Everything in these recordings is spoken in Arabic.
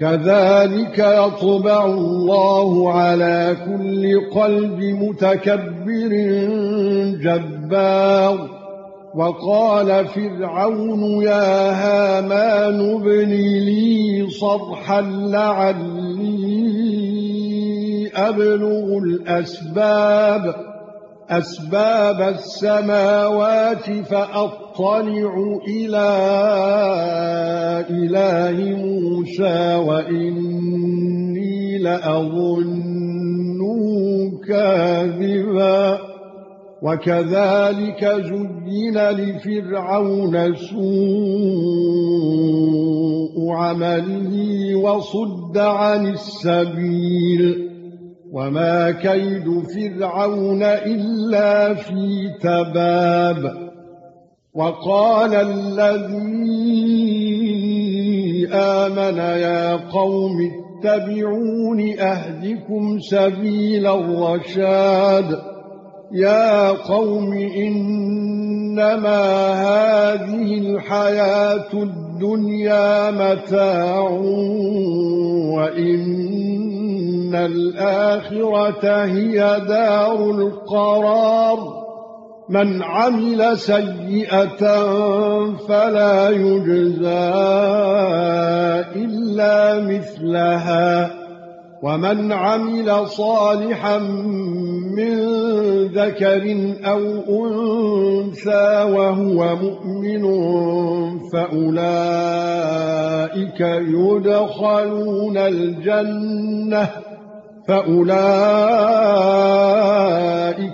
كذلك يطبع الله على كل قلب متكبر جبار. وقال فرعون يا هامان ابن لي صرحا لعلي أبلغ الأسباب أسباب السماوات فأطلع إلى إله موسى وإني لأظنه كاذبا. وكذلك زين لفرعون سوء عمله وصد عن السبيل. وما كيد فرعون إلا في تباب. وقال الذي آمن يا قوم اتبعون أهدكم سبيل الرشاد. يا قوم إنما هذه الحياة الدنيا متاع وإن الآخرة هي دار القرار. من عمل سيئة فلا يجزى مثلها ومن عمل صالحا من ذكر أو أنثى وهو مؤمن فأولئك يدخلون الجنة فأولئك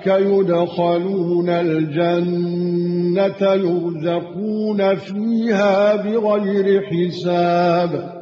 يدخلون الجنة يرزقون فيها بغير حساب